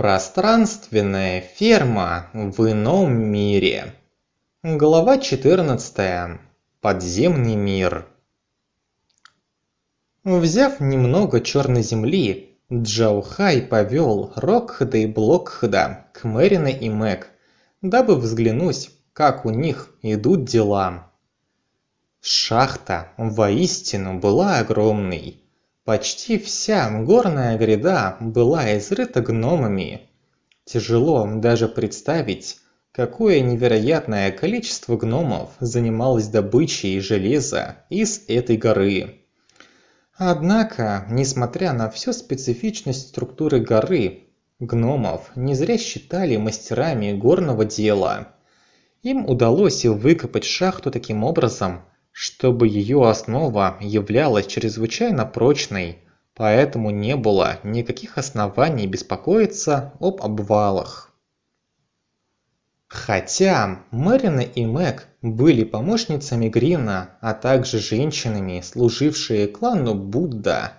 Пространственная ферма в ином мире. Глава 14. Подземный мир. Взяв немного черной земли, Джаухай повел Рокхеда и Блокхеда к Мэрина и Мэг, дабы взглянуть, как у них идут дела. Шахта воистину была огромной. Почти вся горная гряда была изрыта гномами. Тяжело даже представить, какое невероятное количество гномов занималось добычей железа из этой горы. Однако, несмотря на всю специфичность структуры горы, гномов не зря считали мастерами горного дела. Им удалось выкопать шахту таким образом, чтобы ее основа являлась чрезвычайно прочной, поэтому не было никаких оснований беспокоиться об обвалах. Хотя Мэрина и Мэг были помощницами Грина, а также женщинами, служившие клану Будда,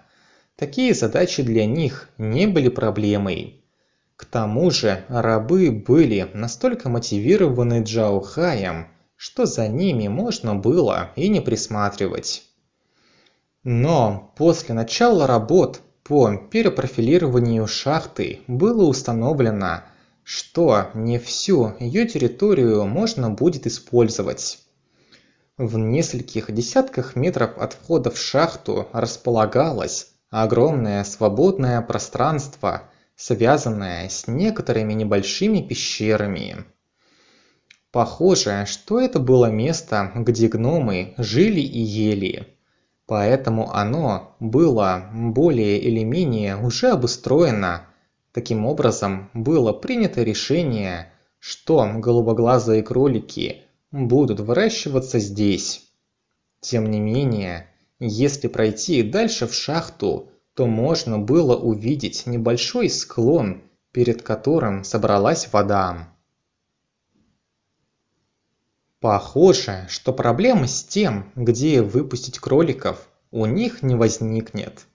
такие задачи для них не были проблемой. К тому же рабы были настолько мотивированы Джаохаем, что за ними можно было и не присматривать. Но после начала работ по перепрофилированию шахты было установлено, что не всю ее территорию можно будет использовать. В нескольких десятках метров от входа в шахту располагалось огромное свободное пространство, связанное с некоторыми небольшими пещерами. Похоже, что это было место, где гномы жили и ели. Поэтому оно было более или менее уже обустроено. Таким образом, было принято решение, что голубоглазые кролики будут выращиваться здесь. Тем не менее, если пройти дальше в шахту, то можно было увидеть небольшой склон, перед которым собралась вода. Похоже, что проблема с тем, где выпустить кроликов, у них не возникнет.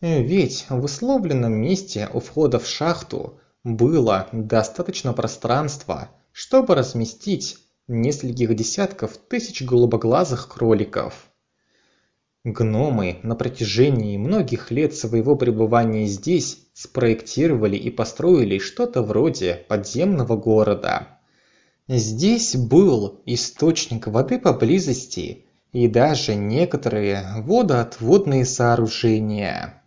Ведь в условленном месте у входа в шахту было достаточно пространства, чтобы разместить нескольких десятков тысяч голубоглазых кроликов. Гномы на протяжении многих лет своего пребывания здесь спроектировали и построили что-то вроде подземного города – Здесь был источник воды поблизости и даже некоторые водоотводные сооружения.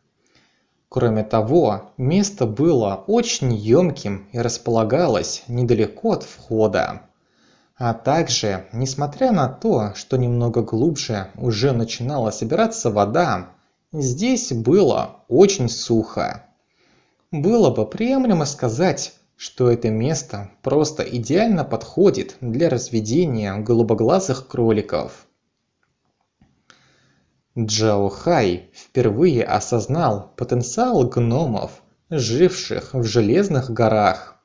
Кроме того, место было очень емким и располагалось недалеко от входа. А также, несмотря на то, что немного глубже уже начинала собираться вода, здесь было очень сухо. Было бы приемлемо сказать, что это место просто идеально подходит для разведения голубоглазых кроликов. Джао Хай впервые осознал потенциал гномов, живших в Железных горах.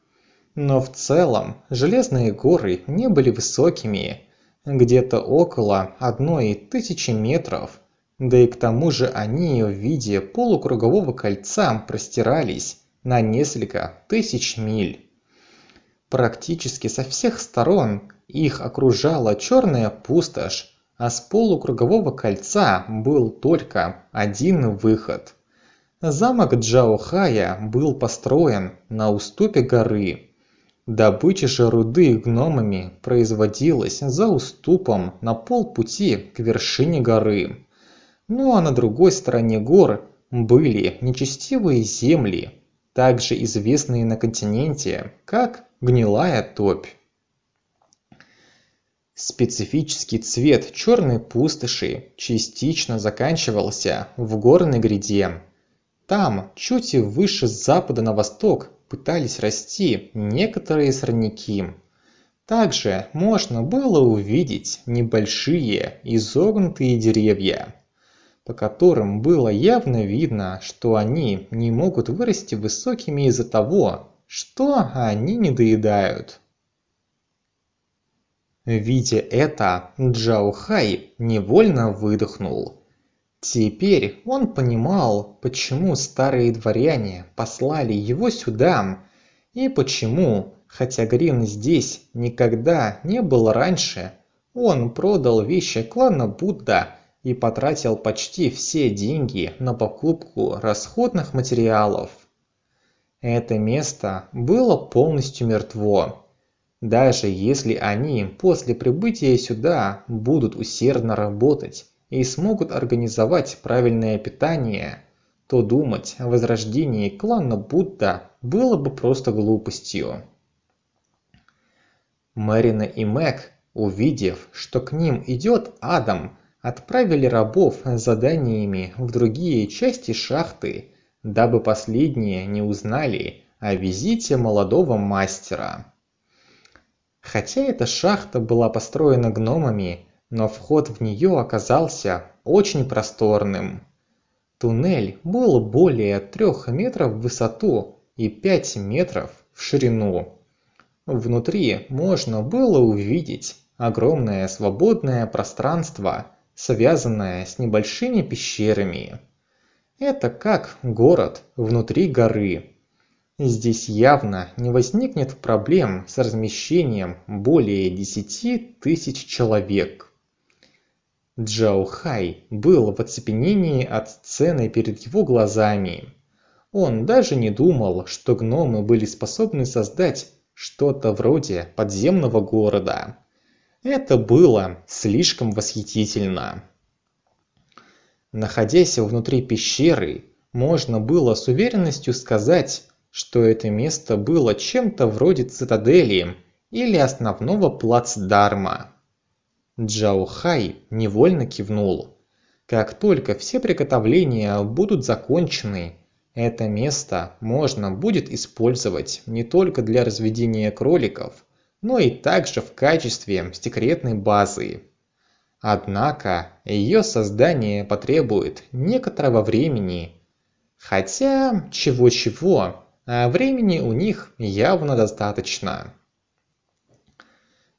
Но в целом Железные горы не были высокими, где-то около одной тысячи метров, да и к тому же они в виде полукругового кольца простирались на несколько тысяч миль. Практически со всех сторон их окружала черная пустошь, а с полукругового кольца был только один выход. Замок Джаохая был построен на уступе горы. Добыча же руды гномами производилась за уступом на полпути к вершине горы. Ну а на другой стороне гор были нечестивые земли, также известные на континенте как гнилая топь. Специфический цвет черной пустоши частично заканчивался в горной гряде. Там, чуть выше с запада на восток, пытались расти некоторые сорняки. Также можно было увидеть небольшие изогнутые деревья по которым было явно видно, что они не могут вырасти высокими из-за того, что они не доедают. Видя это, Джао Хай невольно выдохнул. Теперь он понимал, почему старые дворяне послали его сюда И почему, хотя Грин здесь никогда не был раньше, он продал вещи клана Будда и потратил почти все деньги на покупку расходных материалов. Это место было полностью мертво. Даже если они после прибытия сюда будут усердно работать и смогут организовать правильное питание, то думать о возрождении клана Будда было бы просто глупостью. Мэрина и Мэг, увидев, что к ним идет Адам, отправили рабов с заданиями в другие части шахты, дабы последние не узнали о визите молодого мастера. Хотя эта шахта была построена гномами, но вход в нее оказался очень просторным. Туннель был более трех метров в высоту и 5 метров в ширину. Внутри можно было увидеть огромное свободное пространство, связанное с небольшими пещерами. Это как город внутри горы. Здесь явно не возникнет проблем с размещением более 10 тысяч человек. Джао Хай был в оцепенении от сцены перед его глазами. Он даже не думал, что гномы были способны создать что-то вроде подземного города. Это было слишком восхитительно. Находясь внутри пещеры, можно было с уверенностью сказать, что это место было чем-то вроде цитадели или основного плацдарма. Джао Хай невольно кивнул. Как только все приготовления будут закончены, это место можно будет использовать не только для разведения кроликов, но и также в качестве секретной базы. Однако ее создание потребует некоторого времени. Хотя, чего-чего, а времени у них явно достаточно.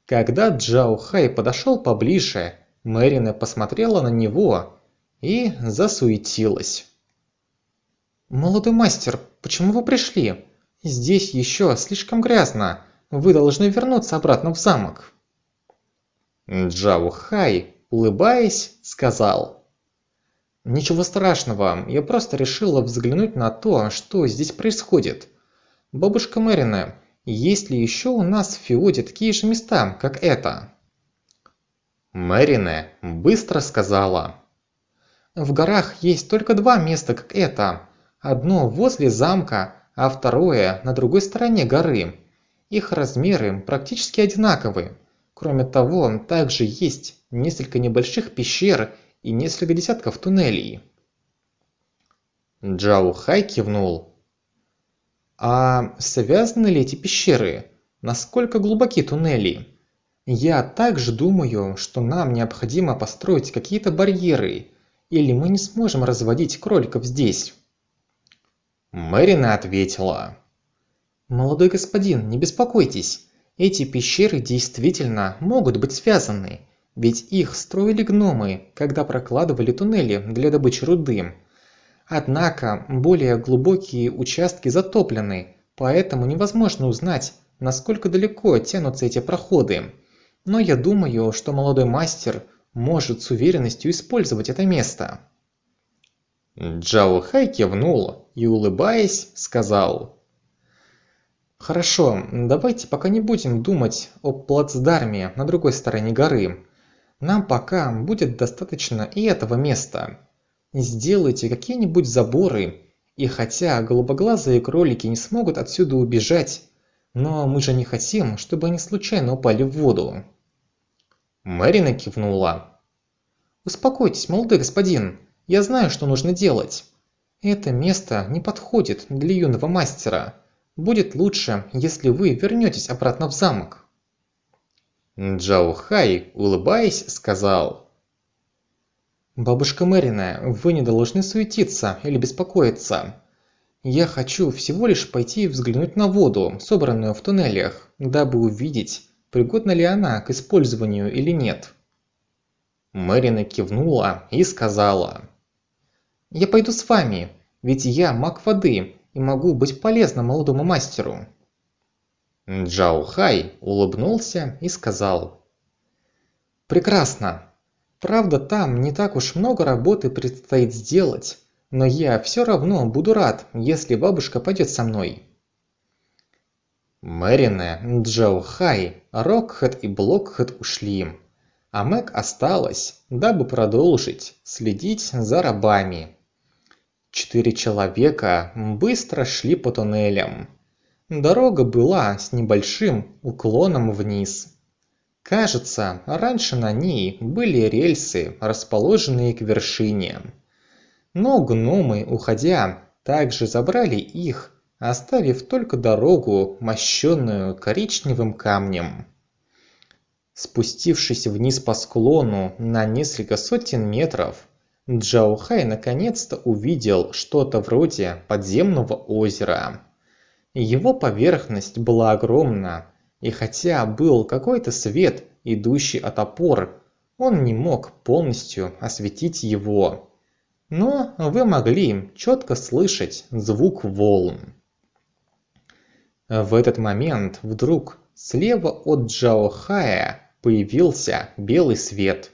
Когда Джао Хай подошел поближе, Мэрина посмотрела на него и засуетилась. «Молодой мастер, почему вы пришли? Здесь еще слишком грязно. Вы должны вернуться обратно в замок». Джао Хай, улыбаясь, сказал. «Ничего страшного, я просто решила взглянуть на то, что здесь происходит. Бабушка Мэрина, есть ли еще у нас в Феоде такие же места, как это?» Мэрине быстро сказала. «В горах есть только два места, как это. Одно возле замка, а второе на другой стороне горы. Их размеры практически одинаковы. Кроме того, также есть несколько небольших пещер и несколько десятков туннелей». Джао Хай кивнул. А связаны ли эти пещеры? Насколько глубоки туннели? Я также думаю, что нам необходимо построить какие-то барьеры, или мы не сможем разводить кроликов здесь. Мэрина ответила. Молодой господин, не беспокойтесь. Эти пещеры действительно могут быть связаны, ведь их строили гномы, когда прокладывали туннели для добычи руды. Однако более глубокие участки затоплены, поэтому невозможно узнать, насколько далеко тянутся эти проходы. Но я думаю, что молодой мастер может с уверенностью использовать это место. Джао Хай кивнул и, улыбаясь, сказал. «Хорошо, давайте пока не будем думать о плацдарме на другой стороне горы. Нам пока будет достаточно и этого места. Сделайте какие-нибудь заборы, и хотя голубоглазые кролики не смогут отсюда убежать, но мы же не хотим, чтобы они случайно упали в воду. Мэрина кивнула. Успокойтесь, молодой господин, я знаю, что нужно делать. Это место не подходит для юного мастера. Будет лучше, если вы вернетесь обратно в замок. Джао Хай, улыбаясь, сказал. «Бабушка Мэрина, вы не должны суетиться или беспокоиться. Я хочу всего лишь пойти взглянуть на воду, собранную в туннелях, дабы увидеть, пригодна ли она к использованию или нет». Мэрина кивнула и сказала. «Я пойду с вами, ведь я маг воды и могу быть полезным молодому мастеру». Джао Хай улыбнулся и сказал. «Прекрасно. Правда, там не так уж много работы предстоит сделать, но я все равно буду рад, если бабушка пойдет со мной». Мэрине, Джао Хай, Рокхэт и Блокхэт ушли, а Мэг осталась, дабы продолжить следить за рабами. Четыре человека быстро шли по туннелям. Дорога была с небольшим уклоном вниз. Кажется, раньше на ней были рельсы, расположенные к вершине. Но гномы, уходя, также забрали их оставив только дорогу мощенную коричневым камнем спустившись вниз по склону на несколько сотен метров джао хай наконец-то увидел что-то вроде подземного озера. Его поверхность была огромна и хотя был какой-то свет идущий от опор он не мог полностью осветить его. Но вы могли четко слышать звук волн. В этот момент вдруг слева от Джао Хая появился белый свет.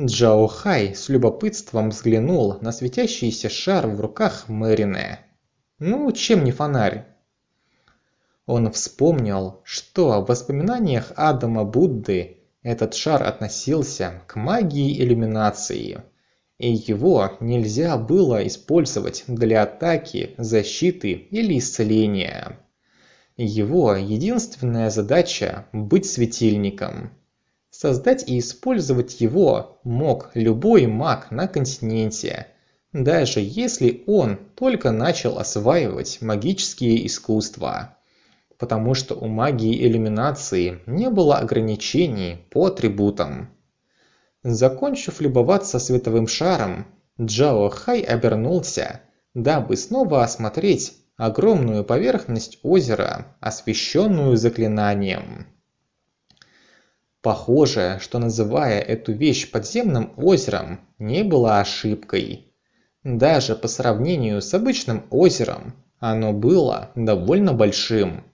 Джао Хай с любопытством взглянул на светящийся шар в руках Мэрине. Ну, чем не фонарь? Он вспомнил, что в воспоминаниях Адама Будды этот шар относился к магии иллюминации, и его нельзя было использовать для атаки, защиты или исцеления. Его единственная задача – быть светильником. Создать и использовать его мог любой маг на континенте, даже если он только начал осваивать магические искусства. Потому что у магии иллюминации не было ограничений по атрибутам. Закончив любоваться световым шаром, Джао Хай обернулся, дабы снова осмотреть огромную поверхность озера, освещенную заклинанием. Похоже, что называя эту вещь подземным озером, не было ошибкой. Даже по сравнению с обычным озером, оно было довольно большим.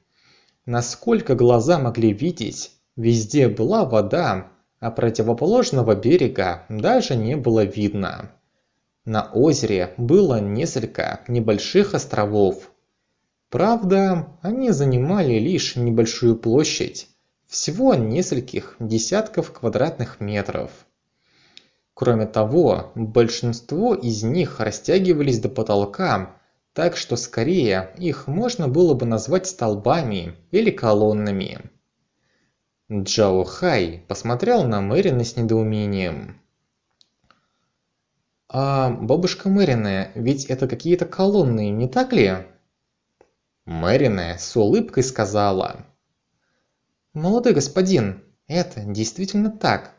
Насколько глаза могли видеть, везде была вода, а противоположного берега даже не было видно. На озере было несколько небольших островов. Правда, они занимали лишь небольшую площадь, всего нескольких десятков квадратных метров. Кроме того, большинство из них растягивались до потолка, так что скорее их можно было бы назвать столбами или колоннами. Джао Хай посмотрел на Мэрина с недоумением. «А бабушка Мэрина, ведь это какие-то колонны, не так ли?» Мэрина с улыбкой сказала. «Молодой господин, это действительно так.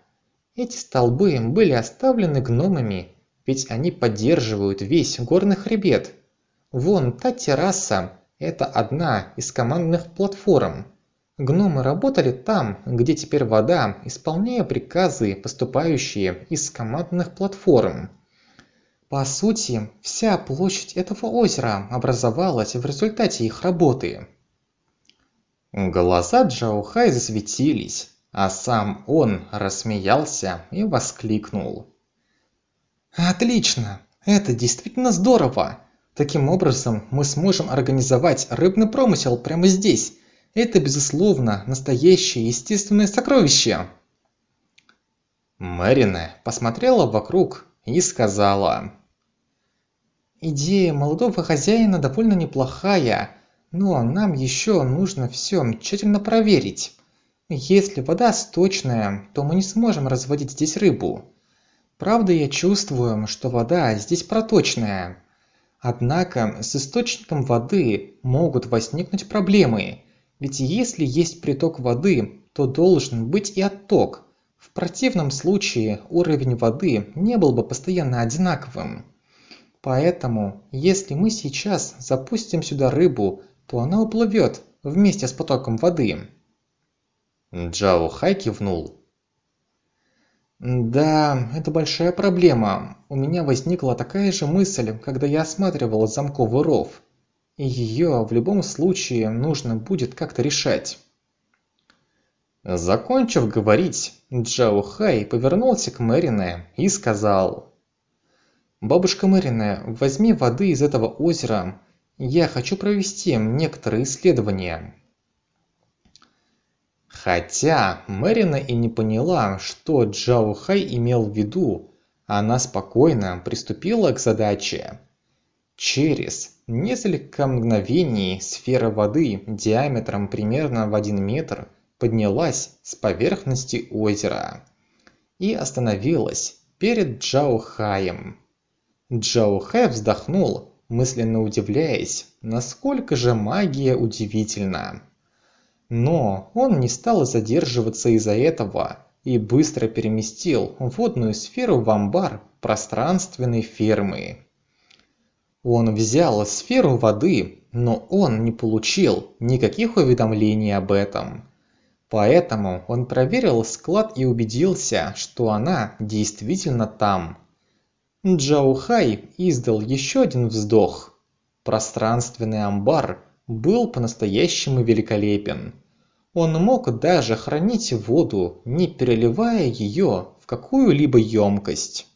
Эти столбы были оставлены гномами, ведь они поддерживают весь горный хребет. Вон та терраса – это одна из командных платформ. Гномы работали там, где теперь вода, исполняя приказы, поступающие из командных платформ. По сути, вся площадь этого озера образовалась в результате их работы. Глаза Джао Хай засветились, а сам он рассмеялся и воскликнул. «Отлично! Это действительно здорово! Таким образом мы сможем организовать рыбный промысел прямо здесь. Это, безусловно, настоящее естественное сокровище!» Мэрина посмотрела вокруг и сказала. Идея молодого хозяина довольно неплохая, но нам еще нужно все тщательно проверить. Если вода сточная, то мы не сможем разводить здесь рыбу. Правда, я чувствую, что вода здесь проточная. Однако с источником воды могут возникнуть проблемы, ведь если есть приток воды, то должен быть и отток. В противном случае уровень воды не был бы постоянно одинаковым. Поэтому, если мы сейчас запустим сюда рыбу, то она уплывет вместе с потоком воды. Джао Хай кивнул. Да, это большая проблема. У меня возникла такая же мысль, когда я осматривал замковый ров. и её в любом случае нужно будет как-то решать. Закончив говорить, Джао Хай повернулся к Мэрине и сказал. «Бабушка Мэрине, возьми воды из этого озера. Я хочу провести некоторые исследования». Хотя Мэрина и не поняла, что Джао Хай имел в виду, она спокойно приступила к задаче. Через несколько мгновений сфера воды диаметром примерно в один метр поднялась с поверхности озера и остановилась перед Джао Хаем. Джао Хай вздохнул, мысленно удивляясь, насколько же магия удивительна. Но он не стал задерживаться из-за этого и быстро переместил водную сферу в амбар пространственной фермы. Он взял сферу воды, но он не получил никаких уведомлений об этом. Поэтому он проверил склад и убедился, что она действительно там. Джао Хай издал еще один вздох. Пространственный амбар был по-настоящему великолепен. Он мог даже хранить воду, не переливая ее в какую-либо емкость.